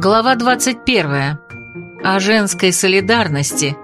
Глава 21. О женской солидарности.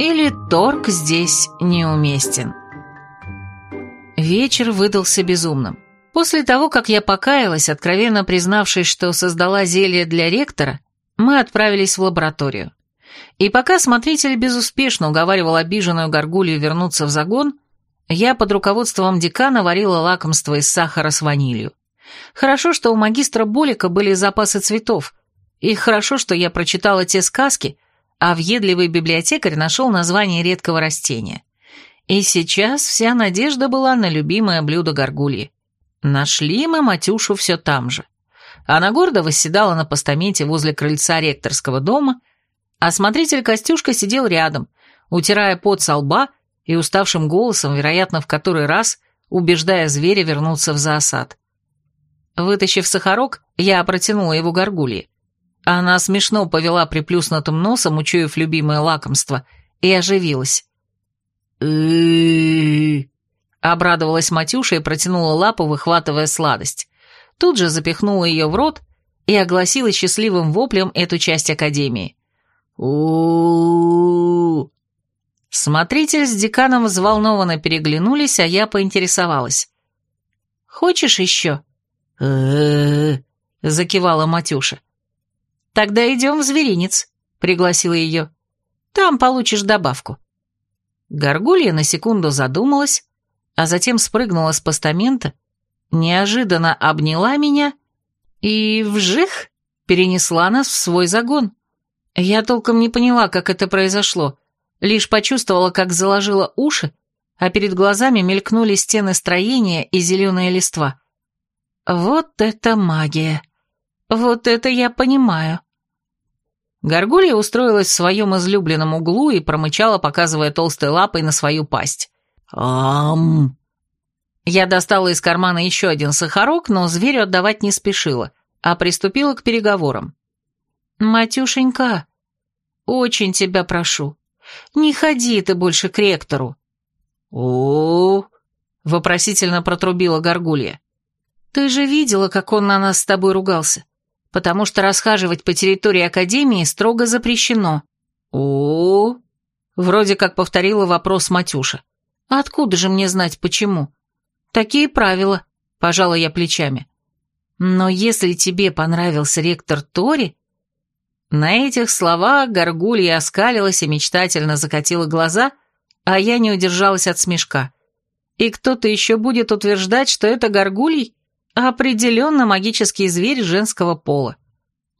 Или торг здесь неуместен. Вечер выдался безумным. После того, как я покаялась, откровенно признавшись, что создала зелье для ректора, мы отправились в лабораторию. И пока смотритель безуспешно уговаривал обиженную горгулью вернуться в загон, я под руководством декана варила лакомство из сахара с ванилью. Хорошо, что у магистра Болика были запасы цветов, и хорошо, что я прочитала те сказки, а въедливый библиотекарь нашел название редкого растения. И сейчас вся надежда была на любимое блюдо горгульи. Нашли мы Матюшу все там же. Она гордо восседала на постаменте возле крыльца ректорского дома, а смотритель Костюшка сидел рядом, утирая пот со лба и уставшим голосом, вероятно, в который раз, убеждая зверя вернуться в зоосад. Вытащив сахарок, я протянула его горгулье. Она смешно повела приплюснутым носом, учуяв любимое лакомство, и оживилась. Обрадовалась Матюша и протянула лапу, выхватывая сладость. Тут же запихнула ее в рот и огласила счастливым воплем эту часть Академии. Смотритель с деканом взволнованно переглянулись, а я поинтересовалась. «Хочешь еще?» закивала Матюша. «Тогда идем в зверинец», — пригласила ее. «Там получишь добавку». Горгулья на секунду задумалась, а затем спрыгнула с постамента, неожиданно обняла меня и, вжих, перенесла нас в свой загон. Я толком не поняла, как это произошло, лишь почувствовала, как заложила уши, а перед глазами мелькнули стены строения и зеленые листва. Вот это магия! Вот это я понимаю. Горгулья устроилась в своем излюбленном углу и промычала, показывая толстой лапой на свою пасть. «Ам!» Я достала из кармана еще один сахарок, но зверю отдавать не спешила, а приступила к переговорам. «Матюшенька, очень тебя прошу, не ходи ты больше к ректору». «О-о-о!» вопросительно протрубила Горгулья. «Ты же видела, как он на нас с тобой ругался потому что расхаживать по территории Академии строго запрещено. О, вроде как повторила вопрос Матюша. Откуда же мне знать, почему? Такие правила, пожала я плечами. Но если тебе понравился ректор Тори... На этих словах Горгулья оскалилась и мечтательно закатила глаза, а я не удержалась от смешка. И кто-то еще будет утверждать, что это Горгулий? Определенно магический зверь женского пола.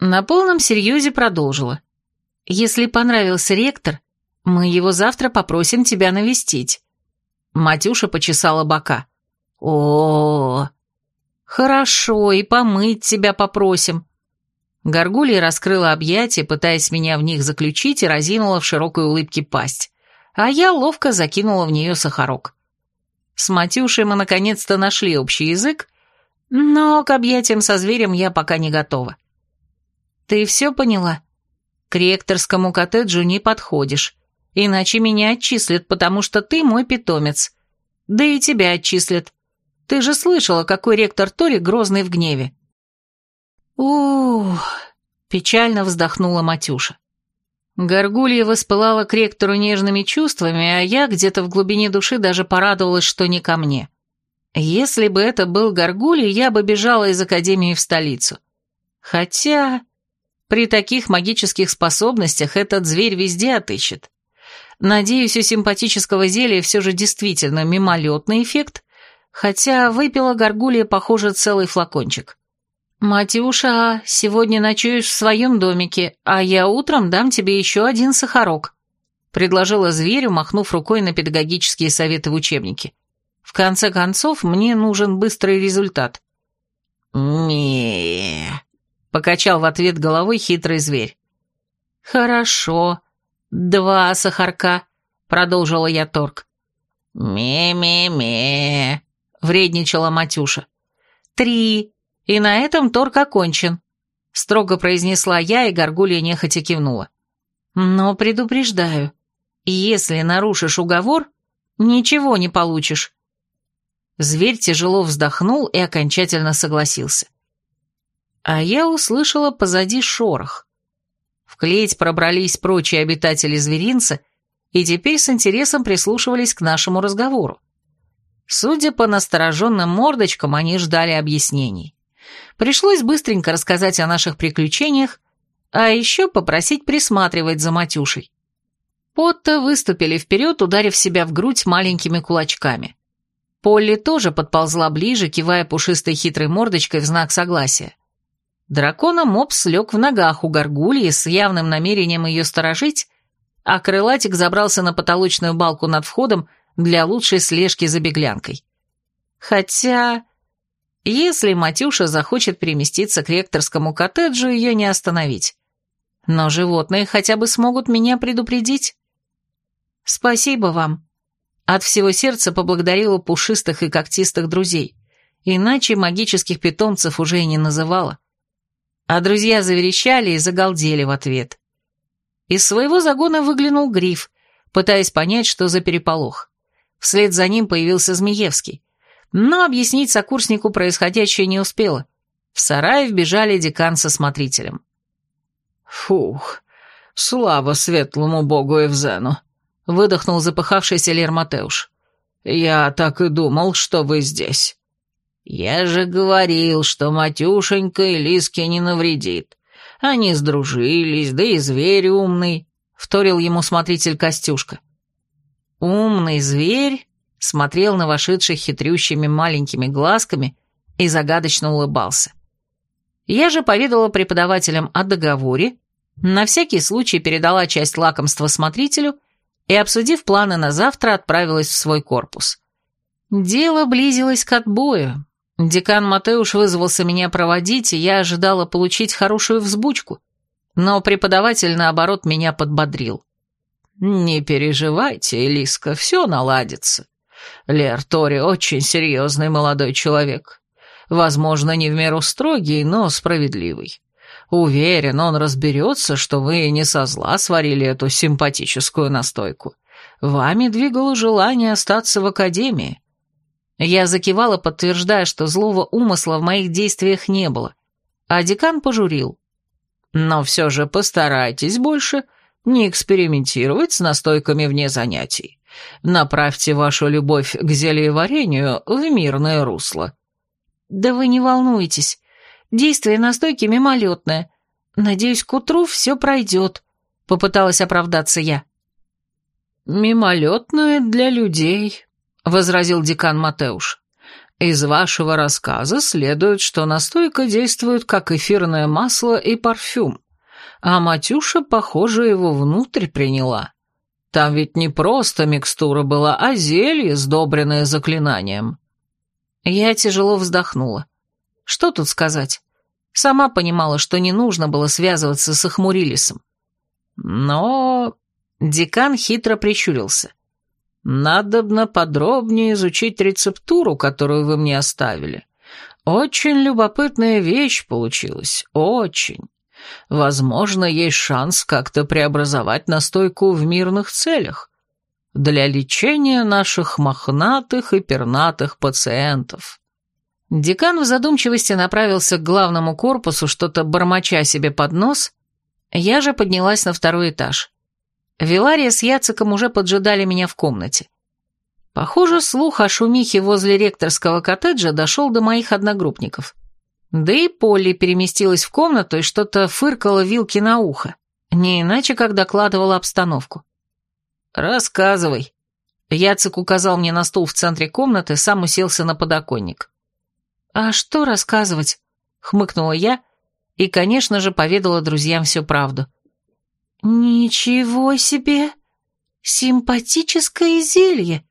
На полном серьезе продолжила. Если понравился ректор, мы его завтра попросим тебя навестить. Матюша почесала бока. О, хорошо, и помыть тебя попросим. Горгулья раскрыла объятия, пытаясь меня в них заключить, и разинула в широкой улыбке пасть, а я ловко закинула в нее сахарок. С Матюшей мы наконец-то нашли общий язык, но к объятиям со зверем я пока не готова. Ты все поняла? К ректорскому коттеджу не подходишь, иначе меня отчислят, потому что ты мой питомец. Да и тебя отчислят. Ты же слышала, какой ректор Тори грозный в гневе. Ух, печально вздохнула Матюша. Горгулья воспылала к ректору нежными чувствами, а я где-то в глубине души даже порадовалась, что не ко мне. Если бы это был Гаргулий, я бы бежала из Академии в столицу. Хотя при таких магических способностях этот зверь везде отыщет. Надеюсь, у симпатического зелья все же действительно мимолетный эффект, хотя выпила Гаргулия, похоже, целый флакончик. «Матюша, сегодня ночуешь в своем домике, а я утром дам тебе еще один сахарок», предложила зверю, махнув рукой на педагогические советы в учебнике. В конце концов, мне нужен быстрый результат. не покачал в ответ головой хитрый зверь. «Хорошо. Два сахарка», — продолжила я торг. «Ме-ме-ме», — вредничала Матюша. «Три. И на этом торг окончен», — строго произнесла я, и горгулья нехотя кивнула. «Но предупреждаю, если нарушишь уговор, ничего не получишь. Зверь тяжело вздохнул и окончательно согласился. А я услышала позади шорох. В клеть пробрались прочие обитатели зверинца и теперь с интересом прислушивались к нашему разговору. Судя по настороженным мордочкам, они ждали объяснений. Пришлось быстренько рассказать о наших приключениях, а еще попросить присматривать за Матюшей. Потто выступили вперед, ударив себя в грудь маленькими кулачками. Полли тоже подползла ближе, кивая пушистой хитрой мордочкой в знак согласия. Дракона Мопс лег в ногах у горгульи с явным намерением ее сторожить, а крылатик забрался на потолочную балку над входом для лучшей слежки за беглянкой. Хотя, если Матюша захочет переместиться к ректорскому коттеджу, ее не остановить. Но животные хотя бы смогут меня предупредить. Спасибо вам. От всего сердца поблагодарила пушистых и когтистых друзей. Иначе магических питомцев уже и не называла а друзья заверещали и загалдели в ответ. Из своего загона выглянул Гриф, пытаясь понять, что за переполох. Вслед за ним появился Змеевский. Но объяснить сокурснику происходящее не успела. В сарай вбежали декан со смотрителем. «Фух, слава светлому богу Эвзену!» — выдохнул запыхавшийся Лер Матеуш. «Я так и думал, что вы здесь». «Я же говорил, что Матюшенька и Лиске не навредит. Они сдружились, да и зверь умный», — вторил ему смотритель Костюшка. Умный зверь смотрел на вошедших хитрющими маленькими глазками и загадочно улыбался. Я же поведала преподавателям о договоре, на всякий случай передала часть лакомства смотрителю и, обсудив планы на завтра, отправилась в свой корпус. Дело близилось к отбою, Декан Матеуш вызвался меня проводить, и я ожидала получить хорошую взбучку. Но преподаватель, наоборот, меня подбодрил. «Не переживайте, Элиска, все наладится. Лер Тори очень серьезный молодой человек. Возможно, не в меру строгий, но справедливый. Уверен, он разберется, что вы не со зла сварили эту симпатическую настойку. Вами двигало желание остаться в академии. Я закивала, подтверждая, что злого умысла в моих действиях не было, а декан пожурил. Но все же постарайтесь больше не экспериментировать с настойками вне занятий. Направьте вашу любовь к зельеварению в мирное русло. Да вы не волнуйтесь. Действие настойки мимолетное. Надеюсь, к утру все пройдет, попыталась оправдаться я. Мимолетное для людей, — возразил декан Матеуш. «Из вашего рассказа следует, что настойка действует как эфирное масло и парфюм, а Матюша, похоже, его внутрь приняла. Там ведь не просто микстура была, а зелье, сдобренное заклинанием». Я тяжело вздохнула. Что тут сказать? Сама понимала, что не нужно было связываться с Ахмурилисом. Но... Декан хитро прищурился. Надобно подробнее изучить рецептуру, которую вы мне оставили. Очень любопытная вещь получилась, очень. Возможно, есть шанс как-то преобразовать настойку в мирных целях для лечения наших мохнатых и пернатых пациентов. Декан в задумчивости направился к главному корпусу, что-то бормоча себе под нос. Я же поднялась на второй этаж. Вилария с Яциком уже поджидали меня в комнате. Похоже, слух о шумихе возле ректорского коттеджа дошел до моих одногруппников. Да и Полли переместилась в комнату и что-то фыркала вилки на ухо, не иначе, как докладывала обстановку. «Рассказывай». Яцик указал мне на стул в центре комнаты, сам уселся на подоконник. «А что рассказывать?» — хмыкнула я и, конечно же, поведала друзьям всю правду. «Ничего себе! Симпатическое зелье!»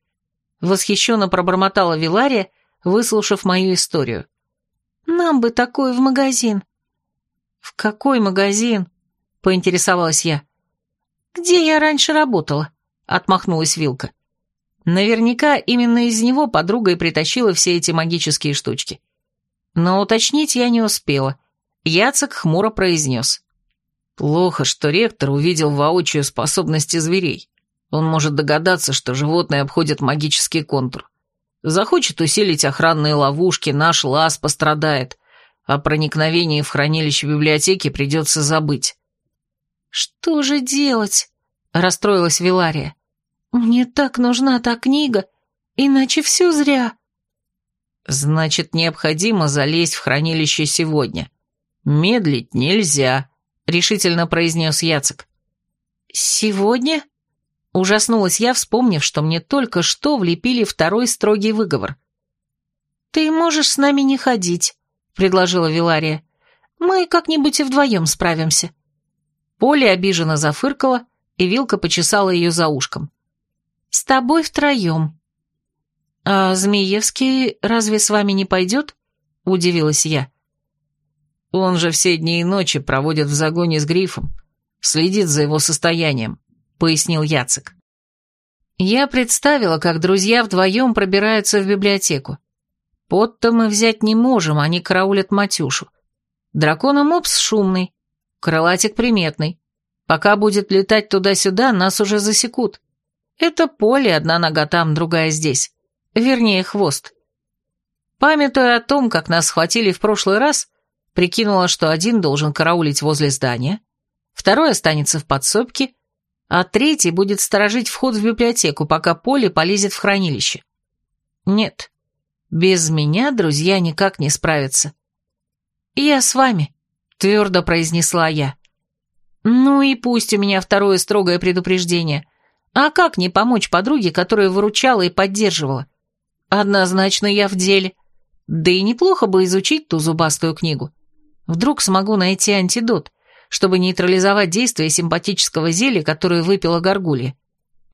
Восхищенно пробормотала Вилария, выслушав мою историю. «Нам бы такое в магазин». «В какой магазин?» — поинтересовалась я. «Где я раньше работала?» — отмахнулась Вилка. Наверняка именно из него подруга и притащила все эти магические штучки. Но уточнить я не успела. Яцек хмуро произнес. Плохо, что ректор увидел воочию способности зверей. Он может догадаться, что животные обходят магический контур. Захочет усилить охранные ловушки, наш лаз пострадает. О проникновении в хранилище библиотеки придется забыть». «Что же делать?» — расстроилась Вилария. «Мне так нужна та книга, иначе все зря». «Значит, необходимо залезть в хранилище сегодня. Медлить нельзя», — решительно произнес Яцек. «Сегодня?» — ужаснулась я, вспомнив, что мне только что влепили второй строгий выговор. «Ты можешь с нами не ходить», — предложила Вилария. «Мы как-нибудь и вдвоем справимся». Поля обиженно зафыркала, и Вилка почесала ее за ушком. «С тобой втроем». «А Змеевский разве с вами не пойдет?» — удивилась я. «Он же все дни и ночи проводит в загоне с грифом, следит за его состоянием», — пояснил Яцек. Я представила, как друзья вдвоем пробираются в библиотеку. Пот-то мы взять не можем, они караулят Матюшу. Дракона Мопс шумный, Крылатик приметный. Пока будет летать туда-сюда, нас уже засекут. Это поле, одна нога там, другая здесь. Вернее, хвост. Памятуя о том, как нас схватили в прошлый раз, прикинула, что один должен караулить возле здания, второй останется в подсобке, а третий будет сторожить вход в библиотеку, пока поле полезет в хранилище. Нет, без меня друзья никак не справятся. Я с вами твердо произнесла я. Ну и пусть у меня второе строгое предупреждение. А как не помочь подруге, которая выручала и поддерживала? Однозначно я в деле. Да и неплохо бы изучить ту зубастую книгу. Вдруг смогу найти антидот, чтобы нейтрализовать действие симпатического зелья, которое выпила горгулья.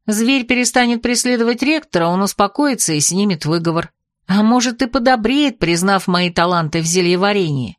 Зверь перестанет преследовать ректора, он успокоится и снимет выговор. А может и подобреет, признав мои таланты в зельеварении.